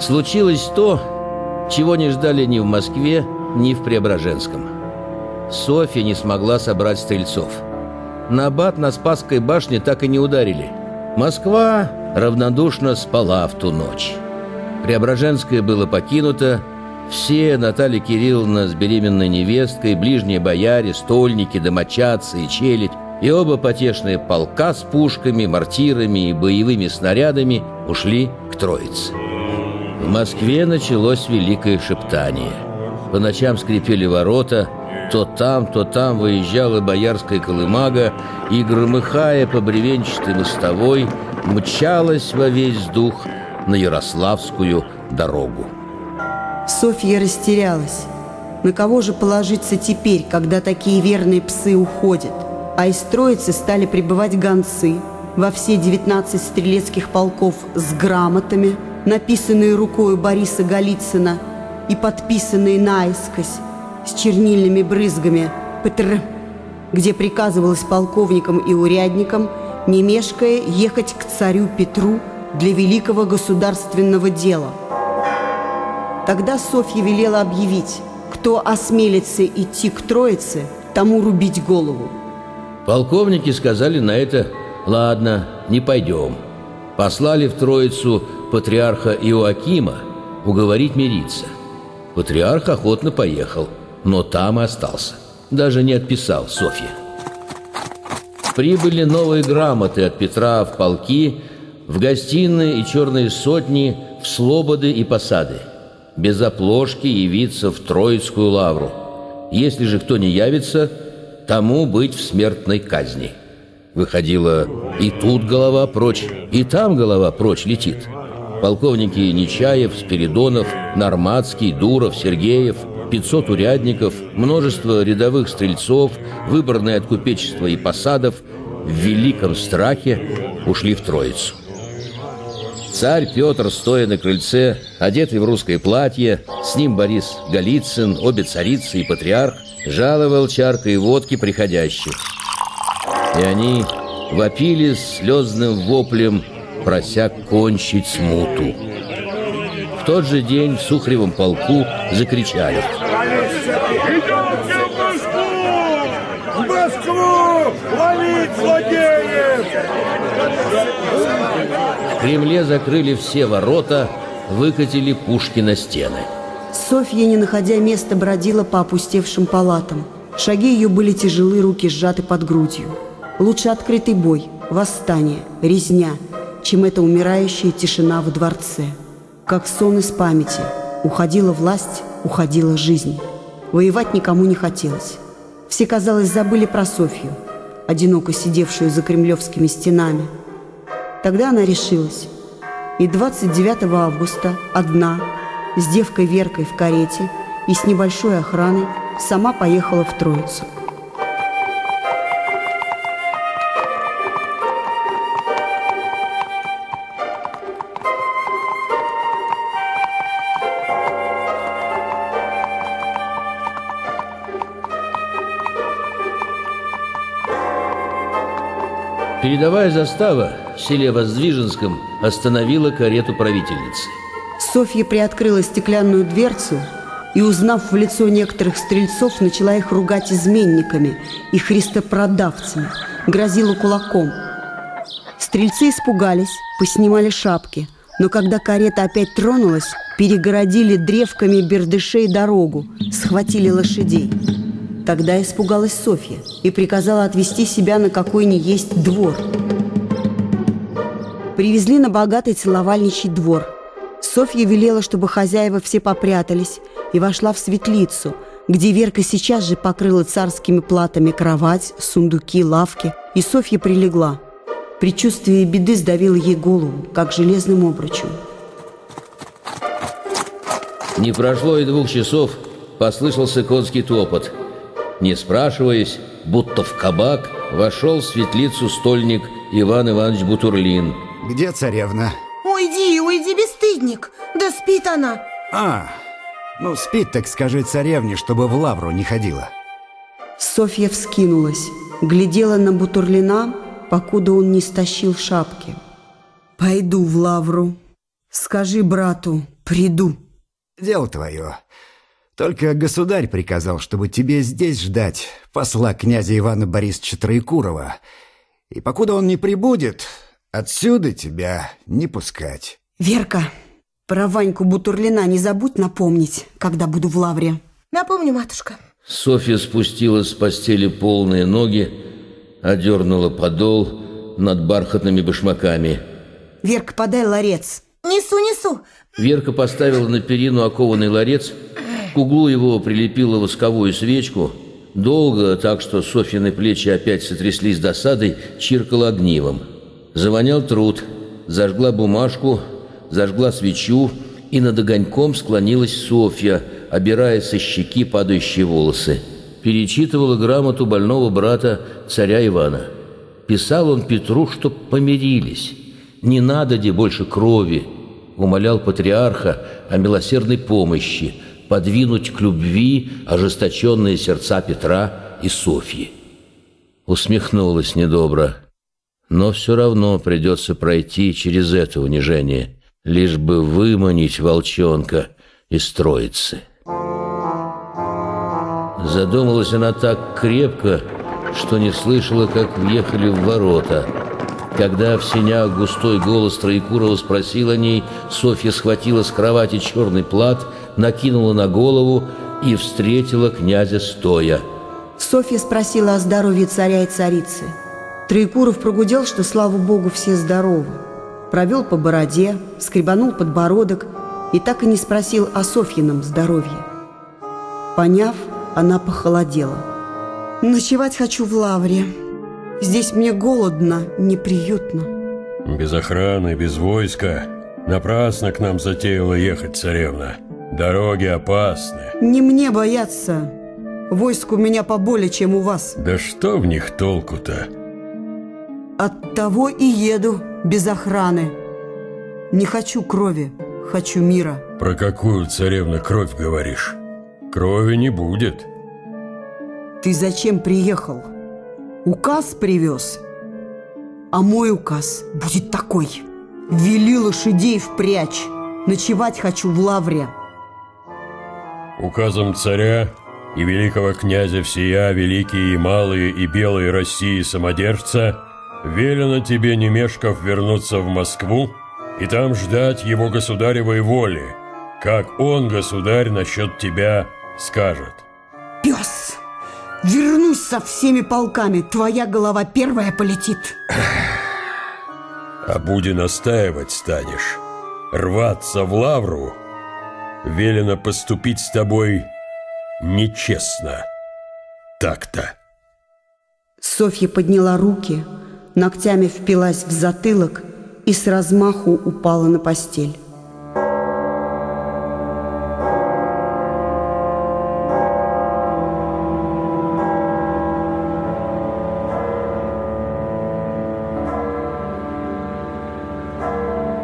Случилось то, чего не ждали ни в Москве, ни в Преображенском. Софья не смогла собрать стрельцов. Набат на Спасской башне так и не ударили. Москва равнодушно спала в ту ночь. Преображенское было покинуто, все, Наталья Кирилловна с беременной невесткой, ближние бояре, стольники, домочадцы и челядь, и оба потешные полка с пушками, мортирами и боевыми снарядами ушли к Троице. В Москве началось великое шептание. По ночам скрипели ворота, то там, то там выезжала боярская колымага и, громыхая по бревенчатой мостовой, мчалась во весь дух на Ярославскую дорогу. Софья растерялась. На кого же положиться теперь, когда такие верные псы уходят? А из троицы стали прибывать гонцы во все 19 стрелецких полков с грамотами, написанные рукой Бориса Голицына и подписанные наискось с чернильными брызгами «ПТР», где приказывалось полковникам и урядникам, не мешкая, ехать к царю Петру для великого государственного дела. Тогда Софья велела объявить, кто осмелится идти к Троице, тому рубить голову. Полковники сказали на это «Ладно, не пойдем». Послали в Троицу патриарха Иоакима уговорить мириться. Патриарх охотно поехал, но там и остался. Даже не отписал Софья. Прибыли новые грамоты от Петра в полки, в гостиные и черные сотни, в слободы и посады. Без оплошки явиться в Троицкую лавру. Если же кто не явится, тому быть в смертной казни. Выходило, и тут голова прочь, и там голова прочь летит. Полковники Нечаев, Спиридонов, Норматский, Дуров, Сергеев, 500 урядников, множество рядовых стрельцов, выборные от купечества и посадов в великом страхе ушли в Троицу. Царь Петр, стоя на крыльце, одетый в русское платье, с ним Борис Голицын, обе царицы и патриарх, жаловал чаркой водки приходящих. И они вопили слезным воплем, прося кончить смуту. В тот же день в Сухаревом полку закричали. В Кремле закрыли все ворота, выкатили пушки на стены. Софья, не находя места, бродила по опустевшим палатам. Шаги ее были тяжелы, руки сжаты под грудью. Лучше открытый бой, восстание, резня, чем эта умирающая тишина в дворце. Как сон из памяти. Уходила власть, уходила жизнь. Воевать никому не хотелось. Все, казалось, забыли про Софью, одиноко сидевшую за кремлевскими стенами. Тогда она решилась. И 29 августа одна, с девкой Веркой в карете и с небольшой охраной, сама поехала в Троицу. Передовая застава в селе Воздвиженском остановила карету правительницы. Софья приоткрыла стеклянную дверцу и, узнав в лицо некоторых стрельцов, начала их ругать изменниками и христопродавцами, грозила кулаком. Стрельцы испугались, поснимали шапки, но когда карета опять тронулась, перегородили древками бердышей дорогу, схватили лошадей. Тогда испугалась Софья и приказала отвезти себя на какой ни есть двор. Привезли на богатый целовальничий двор. Софья велела, чтобы хозяева все попрятались и вошла в светлицу, где Верка сейчас же покрыла царскими платами кровать, сундуки, лавки, и Софья прилегла. Предчувствие беды сдавило ей голову, как железным обручем. Не прошло и двух часов, послышался конский топот – не спрашиваясь, будто в кабак, вошел в светлицу стольник Иван Иванович Бутурлин. Где царевна? Уйди, уйди, бесстыдник! Да спит она! А, ну спит, так скажи царевне, чтобы в лавру не ходила. Софья вскинулась, глядела на Бутурлина, покуда он не стащил шапки. «Пойду в лавру. Скажи брату, Приду. Дело твое. Только государь приказал, чтобы тебе здесь ждать посла князя Ивана Борисовича Троекурова. И покуда он не прибудет, отсюда тебя не пускать. Верка, про Ваньку Бутурлина не забудь напомнить, когда буду в лавре. Напомню, матушка. Софья спустила с постели полные ноги, одернула подол над бархатными башмаками. Верка, подай ларец. Несу, несу. Верка поставила на перину окованный ларец, к углу его прилепила восковую свечку, долго, так что Софьины плечи опять сотряслись досадой, чиркала огнивом. Завонял труд, зажгла бумажку, зажгла свечу, и над огоньком склонилась Софья, обирая со щеки падающие волосы. Перечитывала грамоту больного брата царя Ивана. Писал он Петру, чтоб помирились. Не надо где больше крови. Умолял патриарха о милосердной помощи, подвинуть к любви ожесточенные сердца Петра и Софьи. Усмехнулась недобро. Но все равно придется пройти через это унижение, лишь бы выманить волчонка из троицы. Задумалась она так крепко, что не слышала, как въехали в ворота. Когда в сенях густой голос Троекурова спросил о ней, Софья схватила с кровати черный плат, накинула на голову и встретила князя стоя. Софья спросила о здоровье царя и царицы. Троекуров прогудел, что, слава богу, все здоровы. Провел по бороде, скребанул подбородок и так и не спросил о Софьином здоровье. Поняв, она похолодела. «Ночевать хочу в лавре. Здесь мне голодно, неприютно». Без охраны, без войска. Напрасно к нам затеяла ехать царевна. Дороги опасны. «Не мне бояться. Войск у меня поболее, чем у вас. Да что в них толку-то? От того и еду без охраны. Не хочу крови, хочу мира». Про какую царевна кровь говоришь? Крови не будет. Ты зачем приехал? Указ привез? А мой указ будет такой. Вели лошадей впрячь. Ночевать хочу в лавре. Указом царя и великого князя всея, великие и малые и белые России самодержца, велено тебе, не мешков, вернуться в Москву и там ждать его государевой воли, как он, государь, насчет тебя скажет. Пес! Вернусь со всеми полками. Твоя голова первая полетит. А буди настаивать станешь, рваться в лавру, велено поступить с тобой нечестно. Так-то. Софья подняла руки, ногтями впилась в затылок и с размаху упала на постель.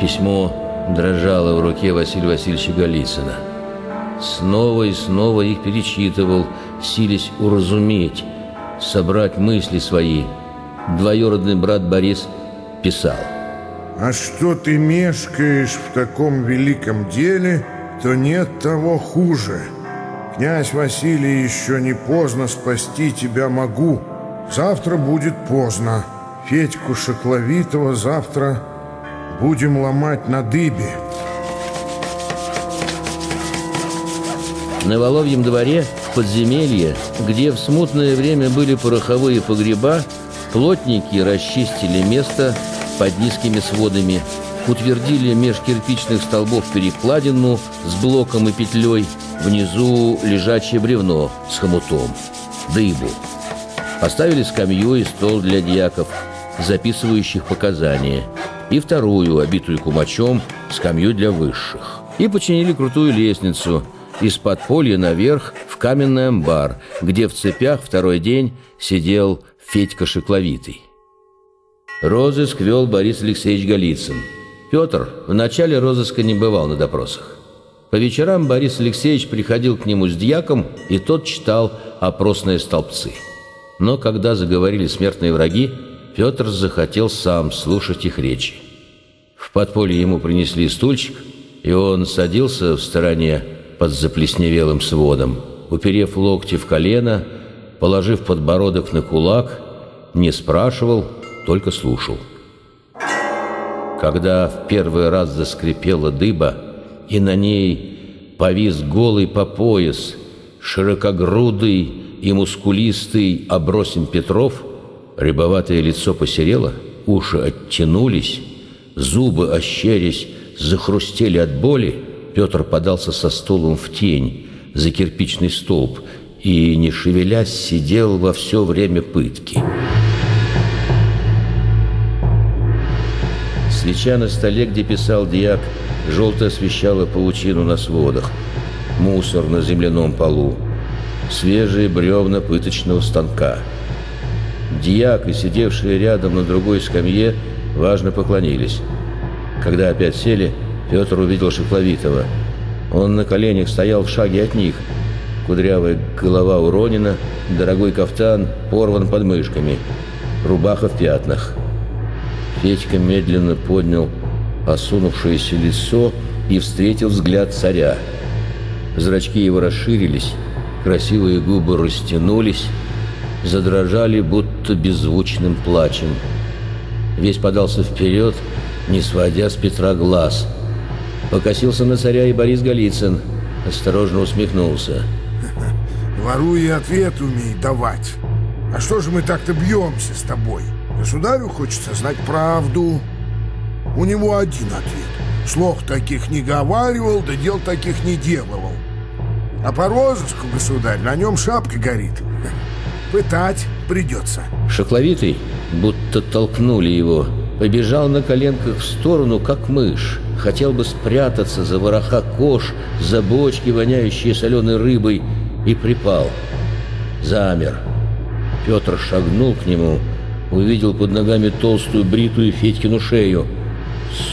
Письмо дрожало руке Василия Васильевича Голицына. Снова и снова их перечитывал, силясь уразуметь, собрать мысли свои. Двоюродный брат Борис писал. А что ты мешкаешь в таком великом деле, то нет того хуже. Князь Василий, еще не поздно спасти тебя могу. Завтра будет поздно. Федьку Шокловитова завтра будем ломать на дыбе. На Воловьем дворе, в подземелье, где в смутное время были пороховые погреба, плотники расчистили место под низкими сводами, утвердили меж кирпичных столбов перекладину с блоком и петлей, внизу лежачее бревно с хомутом, дыбу. Поставили скамью и стол для дьяков, записывающих показания, и вторую, обитую кумачом, скамью для высших. И починили крутую лестницу из подполья наверх в каменный амбар, где в цепях второй день сидел Федька Шекловитый. Розыск вел Борис Алексеевич Голицын. Петр в начале розыска не бывал на допросах. По вечерам Борис Алексеевич приходил к нему с дьяком, и тот читал опросные столбцы. Но когда заговорили смертные враги, Петр захотел сам слушать их речи. В подполье ему принесли стульчик, и он садился в стороне под заплесневелым сводом, уперев локти в колено, положив подбородок на кулак, не спрашивал, только слушал. Когда в первый раз заскрипела дыба, и на ней повис голый по пояс, широкогрудый и мускулистый Обросим Петров, рябоватое лицо посерело, уши оттянулись, зубы, ощерясь, захрустели от боли, Петр подался со стулом в тень за кирпичный столб и, не шевелясь, сидел во все время пытки. Свеча на столе, где писал дьяк, желто освещала паутину на сводах, мусор на земляном полу, свежие бревна пыточного станка. Дьяк и сидевшие рядом на другой скамье важно поклонились. Когда опять сели, Петр увидел Шекловитова. Он на коленях стоял в шаге от них. Кудрявая голова уронена, дорогой кафтан порван подмышками, рубаха в пятнах. Федька медленно поднял осунувшееся лицо и встретил взгляд царя. Зрачки его расширились, красивые губы растянулись, задрожали, будто беззвучным плачем. Весь подался вперед, не сводя с Петра глаз. Покосился на царя и Борис Голицын, осторожно усмехнулся. Воруй и ответ умей давать. А что же мы так-то бьемся с тобой? Государю хочется знать правду. У него один ответ. Слов таких не говаривал, да дел таких не делал. А по розыску, государь, на нем шапка горит. Пытать придется. Шокловитый, будто толкнули его, побежал на коленках в сторону, как мышь. Хотел бы спрятаться за вороха кож, за бочки, воняющие соленой рыбой, и припал. Замер. Петр шагнул к нему, увидел под ногами толстую бритую Федькину шею,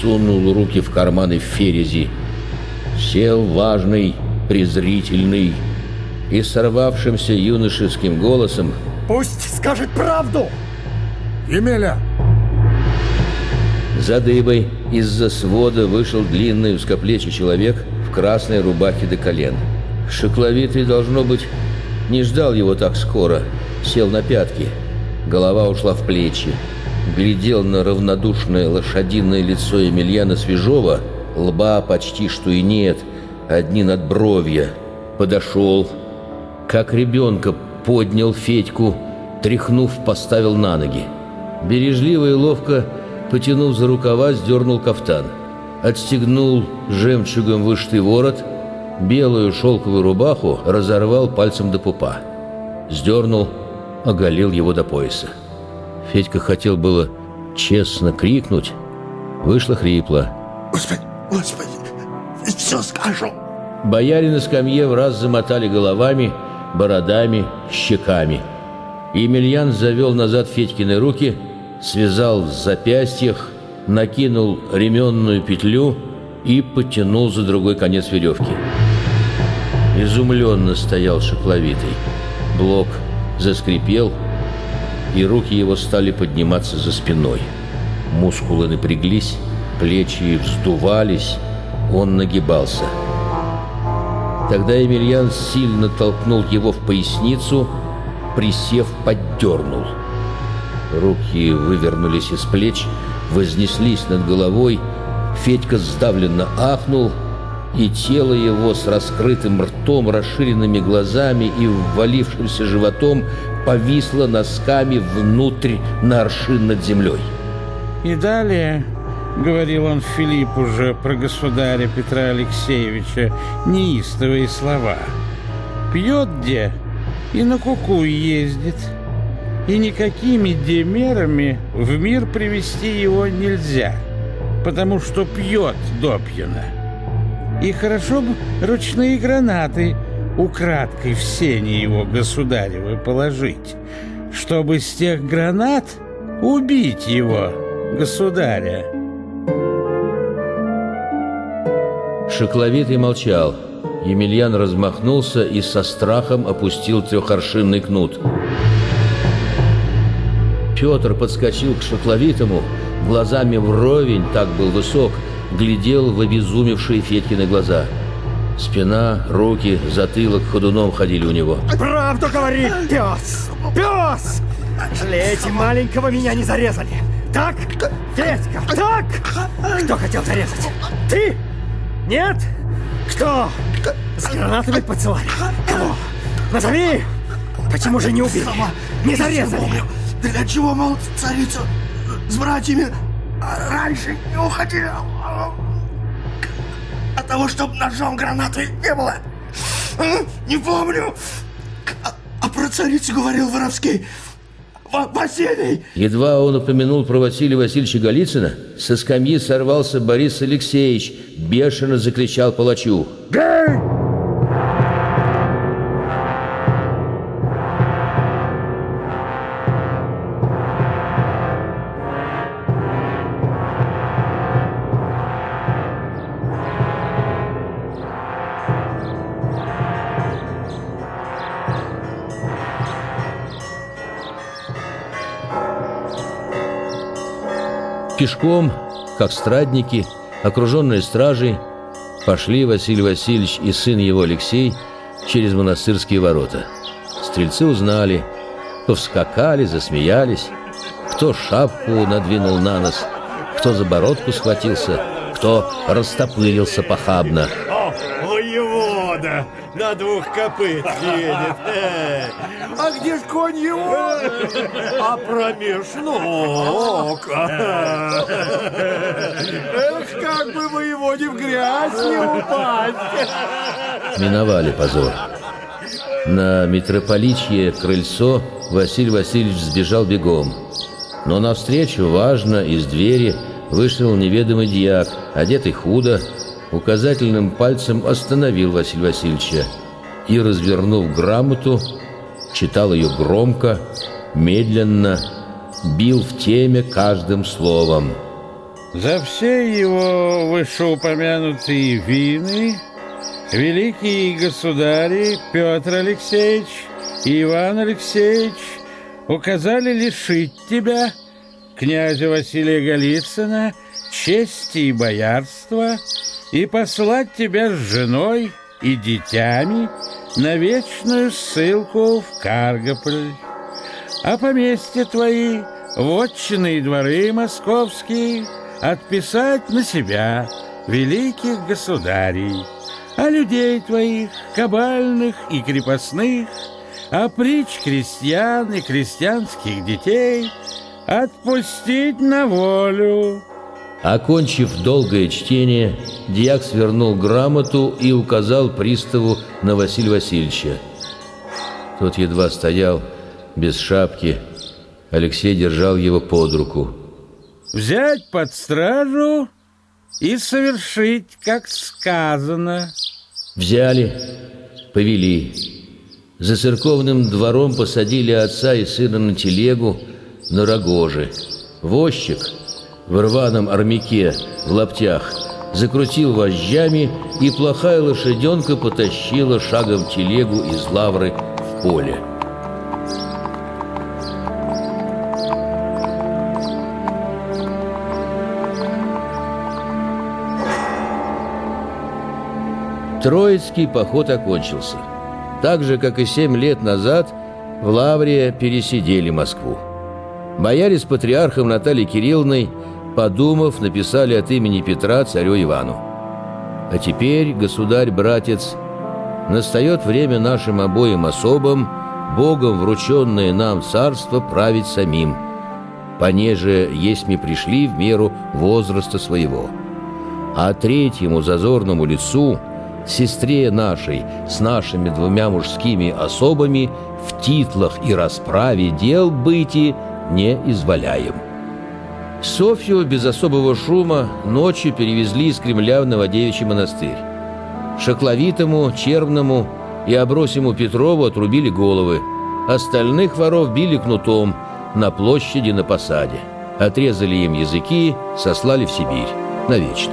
сунул руки в карманы ферези, сел важный, презрительный и сорвавшимся юношеским голосом «Пусть скажет правду!» Емеля! За дыбой из-за свода вышел длинный узкоплечий человек в красной рубахе до колен. Шокловитый, должно быть, не ждал его так скоро, сел на пятки – Голова ушла в плечи. Глядел на равнодушное лошадиное лицо Емельяна Свежова, лба почти что и нет, одни надбровья. Подошел, как ребенка поднял Федьку, тряхнув, поставил на ноги. Бережливо и ловко, потянув за рукава, сдернул кафтан. Отстегнул жемчугом вышитый ворот, белую шелковую рубаху разорвал пальцем до пупа. Сдернул, оголил его до пояса. Федька хотел было честно крикнуть, вышло хрипло. «Господи, господи, все скажу!» Бояре на скамье в раз замотали головами, бородами, щеками. Емельян завел назад Федькины руки, связал в запястьях, накинул ременную петлю и потянул за другой конец веревки. Изумленно стоял шокловитый. Блок заскрипел, и руки его стали подниматься за спиной. Мускулы напряглись, плечи вздувались, он нагибался. Тогда Емельян сильно толкнул его в поясницу, присев, поддернул. Руки вывернулись из плеч, вознеслись над головой, Федька сдавленно ахнул — и тело его с раскрытым ртом, расширенными глазами и ввалившимся животом повисло носками внутрь на аршин над землей. И далее, говорил он Филипп уже про государя Петра Алексеевича, неистовые слова. Пьет где и на куку ездит, и никакими демерами в мир привести его нельзя, потому что пьет допьяно. И хорошо бы ручные гранаты украдкой в сене его государевы положить, чтобы с тех гранат убить его, государя. Шокловитый молчал. Емельян размахнулся и со страхом опустил трехоршинный кнут. Петр подскочил к Шокловитому, глазами вровень, так был высок, глядел в обезумевшие Федькины глаза. Спина, руки, затылок ходуном ходили у него. Правду говорит пес! Пес! Жалеете, маленького меня не зарезали. Так? Федька, так? Кто хотел зарезать? Ты? Нет? Кто? С гранатами поцелали? Кого? Назови! Почему же не убили? Не зарезали? Для чего, мол, царица с братьями раньше не уходила? От того, чтобы ножом гранаты не было? Не помню. А, а про царицу говорил Воровский. Василий! Едва он упомянул про Василия Васильевича Голицына, со скамьи сорвался Борис Алексеевич, бешено закричал палачу. «Гей!» Пешком, как страдники, окруженные стражей, пошли Василий Васильевич и сын его Алексей через монастырские ворота. Стрельцы узнали, повскакали, засмеялись, кто шапку надвинул на нос, кто за бородку схватился, кто растопырился похабно. Воевода! на двух копыт едет. А где ж конь его? А промеж ног. Эх, как бы воеводе в грязь не упасть. Миновали позор. На митрополичье крыльцо Василий Васильевич сбежал бегом. Но навстречу, важно, из двери вышел неведомый дьяк, одетый худо, указательным пальцем остановил Василия Васильевича и, развернув грамоту, читал ее громко, медленно, бил в теме каждым словом. За все его вышеупомянутые вины великие государи Петр Алексеевич и Иван Алексеевич указали лишить тебя, князя Василия Голицына, чести и боярства и послать тебя с женой и детьми на вечную ссылку в Каргополь. А поместья твои, вотчины и дворы московские, отписать на себя великих государей, а людей твоих, кабальных и крепостных, а притч крестьян и крестьянских детей отпустить на волю, Окончив долгое чтение, дьяк свернул грамоту и указал приставу на Василия Васильевича. Тот едва стоял, без шапки. Алексей держал его под руку. «Взять под стражу и совершить, как сказано». Взяли, повели. За церковным двором посадили отца и сына на телегу, на рогожи. Возчик — в рваном армяке, в лаптях, закрутил вожжами, и плохая лошаденка потащила шагом телегу из лавры в поле. Троицкий поход окончился. Так же, как и семь лет назад, в Лавре пересидели Москву. Бояре с патриархом Натальей Кирилловной – подумав, написали от имени Петра царю Ивану. А теперь, государь-братец, настает время нашим обоим особам, Богом врученное нам царство, править самим, понеже есть мы пришли в меру возраста своего. А третьему зазорному лицу, сестре нашей, с нашими двумя мужскими особами, в титлах и расправе дел быти не изволяем». Софью без особого шума ночью перевезли из Кремля в Новодевичий монастырь. Шакловитому, Червному и Обросиму Петрову отрубили головы. Остальных воров били кнутом на площади на посаде. Отрезали им языки, сослали в Сибирь. Навечно.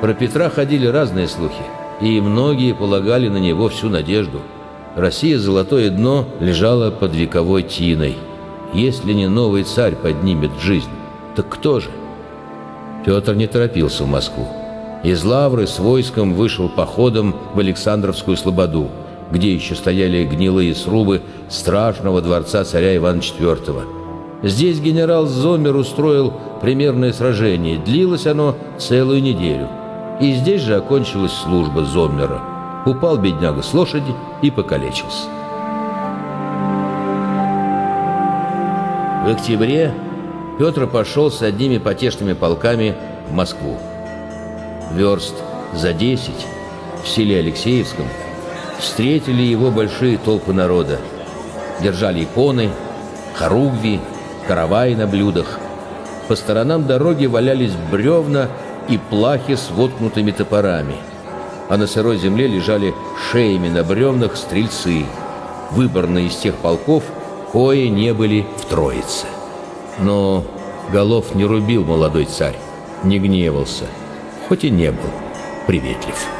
Про Петра ходили разные слухи, и многие полагали на него всю надежду. Россия золотое дно лежала под вековой тиной – если не новый царь поднимет жизнь. Так кто же? Петр не торопился в Москву. Из Лавры с войском вышел походом в Александровскую Слободу, где еще стояли гнилые срубы страшного дворца царя Ивана IV. Здесь генерал Зомер устроил примерное сражение. Длилось оно целую неделю. И здесь же окончилась служба Зоммера. Упал бедняга с лошади и покалечился. В октябре Петр пошел с одними потешными полками в Москву. Верст за десять в селе Алексеевском встретили его большие толпы народа. Держали иконы, хоругви, каравай на блюдах. По сторонам дороги валялись бревна и плахи с воткнутыми топорами. А на сырой земле лежали шеями на бревнах стрельцы, выборные из тех полков, кои не были в Троице. Но голов не рубил молодой царь, не гневался, хоть и не был приветлив.